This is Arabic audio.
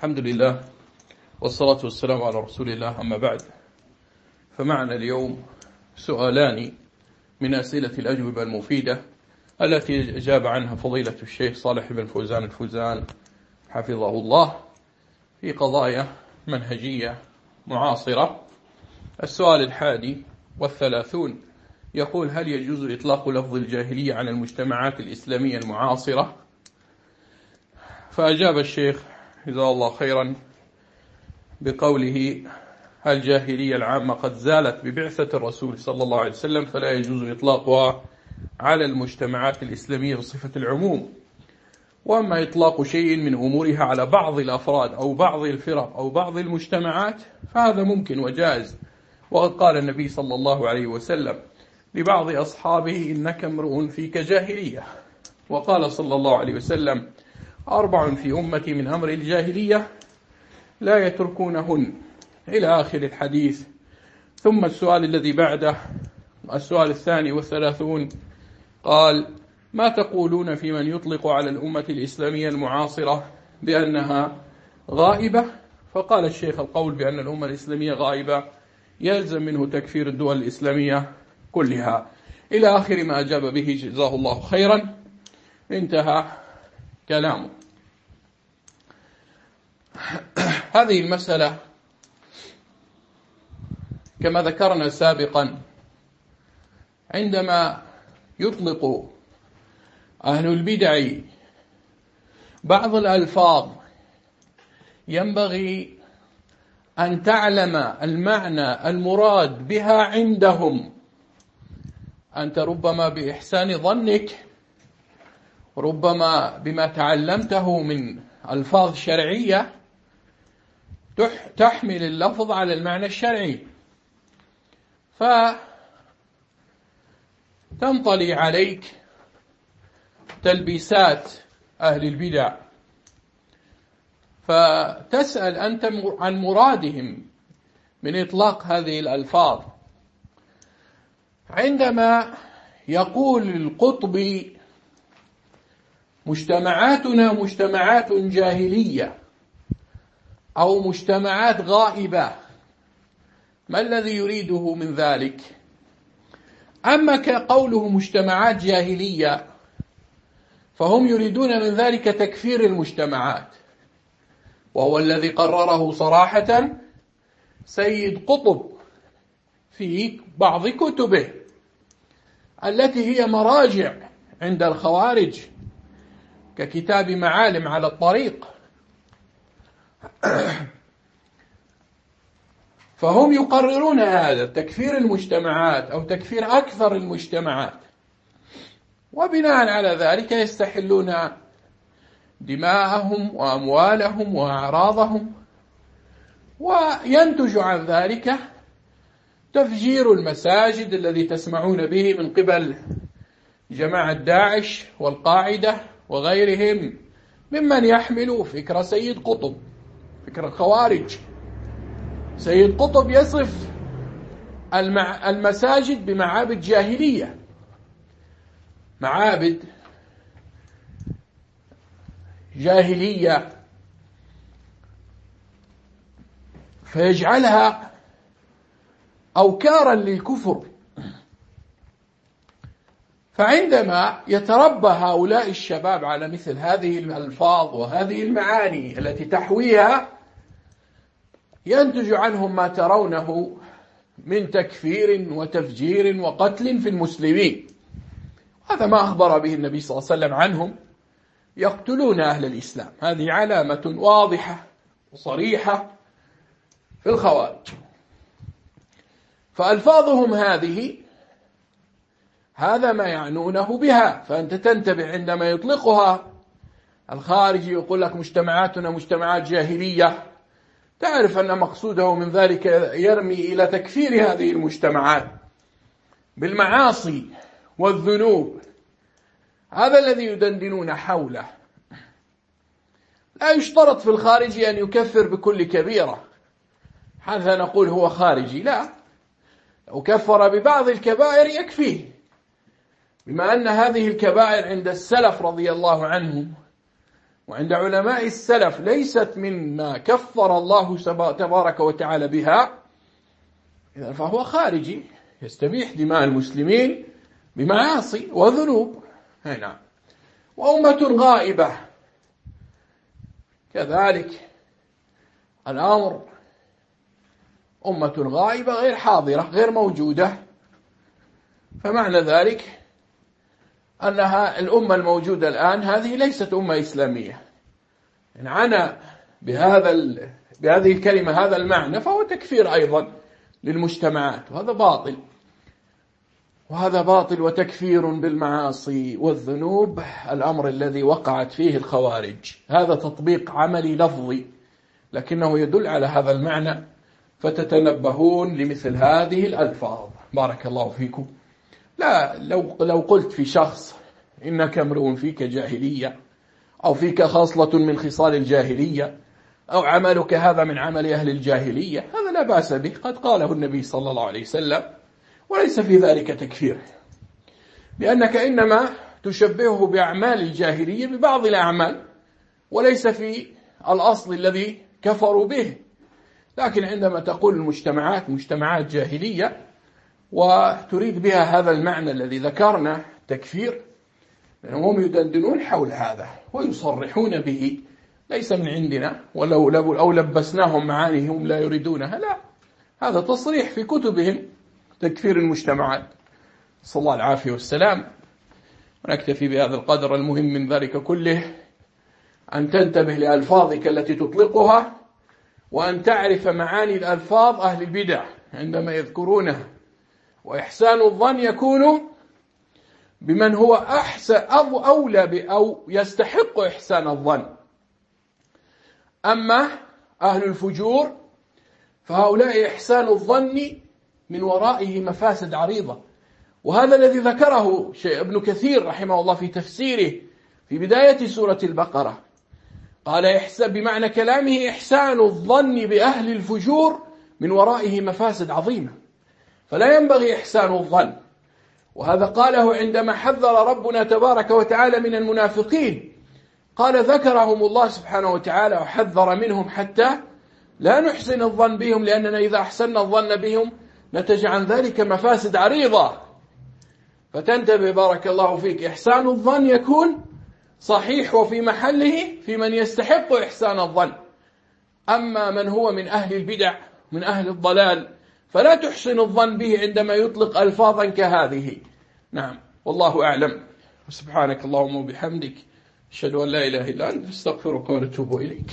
الحمد لله والصلاة والسلام على رسول الله أما بعد. فمعنا اليوم سؤالان من أسئلة الأجوبة المفيدة التي أجاب عنها فضيلة الشيخ صالح بن فوزان الفوزان حفظه الله في قضايا منهجية معاصرة. السؤال الحادي والثلاثون يقول هل يجوز إطلاق لفظ الجاهلية على المجتمعات الإسلامية المعاصرة؟ فأجاب الشيخ جزاه الله خيرا بقوله الجاهلية العامة قد زالت ببعثة الرسول صلى الله عليه وسلم فلا يجوز إطلاقها على المجتمعات الإسلامية بصفة العموم. وأما إطلاق شيء من أمورها على بعض الأفراد أو بعض الفرق أو بعض المجتمعات فهذا ممكن وجائز. وقد قال النبي صلى الله عليه وسلم لبعض أصحابه إنك امرؤ فيك جاهلية. وقال صلى الله عليه وسلم أربع في أمتي من أمر الجاهلية لا يتركونهن. إلى آخر الحديث. ثم السؤال الذي بعده السؤال الثاني والثلاثون. قال ما تقولون في من يطلق على الأمة الإسلامية المعاصرة بأنها غائبة؟ فقال الشيخ القول بأن الأمة الإسلامية غائبة. يلزم منه تكفير الدول الإسلامية كلها. إلى آخر ما أجاب به جزاه الله خيرا. انتهى. كلامه. هذه المسألة كما ذكرنا سابقا عندما يطلق أهل البدع بعض الألفاظ ينبغي أن تعلم المعنى المراد بها عندهم. أنت ربما بإحسان ظنك ربما بما تعلمته من ألفاظ شرعية تحمل اللفظ على المعنى الشرعي. فتنطلي عليك تلبيسات أهل البدع. فتسأل أنت عن مرادهم من إطلاق هذه الألفاظ. عندما يقول القطبي مجتمعاتنا مجتمعات جاهلية أو مجتمعات غائبة. ما الذي يريده من ذلك؟ أما كقوله مجتمعات جاهلية فهم يريدون من ذلك تكفير المجتمعات. وهو الذي قرره صراحة سيد قطب في بعض كتبه التي هي مراجع عند الخوارج. ككتاب معالم على الطريق. فهم يقررون هذا تكفير المجتمعات أو تكفير أكثر المجتمعات. وبناء على ذلك يستحلون دماءهم وأموالهم وأعراضهم. وينتج عن ذلك تفجير المساجد الذي تسمعون به من قبل جماعة داعش والقاعدة. وغيرهم ممن يحمل فكر سيد قطب فكر الخوارج. سيد قطب يصف المساجد بمعابد جاهلية. معابد جاهلية. فيجعلها أوكارا للكفر. فعندما يتربى هؤلاء الشباب على مثل هذه الألفاظ وهذه المعاني التي تحويها ينتج عنهم ما ترونه من تكفير وتفجير وقتل في المسلمين. هذا ما أخبر به النبي صلى الله عليه وسلم عنهم. يقتلون أهل الإسلام. هذه علامة واضحة وصريحة في الخوارج. فألفاظهم هذه هذا ما يعنونه بها فأنت تنتبه عندما يطلقها. الخارجي يقول لك مجتمعاتنا مجتمعات جاهلية. تعرف أن مقصوده من ذلك يرمي إلى تكفير هذه المجتمعات بالمعاصي والذنوب. هذا الذي يدندنون حوله. لا يشترط في الخارج أن يكفر بكل كبيرة. حتى نقول هو خارجي لا. لو كفر ببعض الكبائر يكفيه. بما أن هذه الكبائر عند السلف رضي الله عنهم وعند علماء السلف ليست مما كفر الله تبارك وتعالى بها إذا فهو خارجي يستبيح دماء المسلمين بمعاصي وذنوب. نعم. وأمة غائبة. كذلك الأمر أمة غائبة غير حاضرة غير موجودة. فمعنى ذلك أنها الأمة الموجودة الآن هذه ليست أمة إسلامية. إن عنا بهذا بهذه الكلمة هذا المعنى فهو تكفير أيضا للمجتمعات وهذا باطل. وهذا باطل وتكفير بالمعاصي والذنوب الأمر الذي وقعت فيه الخوارج. هذا تطبيق عملي لفظي لكنه يدل على هذا المعنى فتتنبهون لمثل هذه الألفاظ. بارك الله فيكم. لا لو, لو قلت في شخص إنك امرؤ فيك جاهلية أو فيك خاصلة من خصال الجاهلية أو عملك هذا من عمل أهل الجاهلية هذا لا بأس به. قد قاله النبي صلى الله عليه وسلم وليس في ذلك تكفير لأنك إنما تشبهه بأعمال الجاهلية ببعض الأعمال وليس في الأصل الذي كفروا به. لكن عندما تقول المجتمعات مجتمعات جاهلية وتريد بها هذا المعنى الذي ذكرنا تكفير هم يدندنون حول هذا ويصرحون به. ليس من عندنا ولو أو لبسناهم معاني هم لا يريدونها. لا هذا تصريح في كتبهم تكفير المجتمعات. صلى الله العافية والسلام. ونكتفي بهذا القدر المهم من ذلك كله أن تنتبه لألفاظك التي تطلقها وأن تعرف معاني الألفاظ أهل البدع عندما يذكرونها. وإحسان الظن يكون بمن هو أحسن أو أولى أو يستحق إحسان الظن. أما أهل الفجور فهؤلاء إحسان الظن من ورائه مفاسد عريضة. وهذا الذي ذكره ابن كثير رحمه الله في تفسيره في بداية سورة البقرة. قال إحسان بمعنى كلامه إحسان الظن بأهل الفجور من ورائه مفاسد عظيمة. فلا ينبغي إحسان الظن. وهذا قاله عندما حذر ربنا تبارك وتعالى من المنافقين. قال ذكرهم الله سبحانه وتعالى وحذر منهم حتى لا نحسن الظن بهم لأننا إذا أحسننا الظن بهم نتج عن ذلك مفاسد عريضة. فتنتبه بارك الله فيك إحسان الظن يكون صحيح وفي محله في من يستحق إحسان الظن. أما من هو من أهل البدع من أهل الضلال فلا تحسن الظن به عندما يطلق ألفاظا كهذه. نعم والله أعلم. سبحانك اللهم وبحمدك أشهد أن لا إله إلا أنت أستغفرك ونتوب إليك.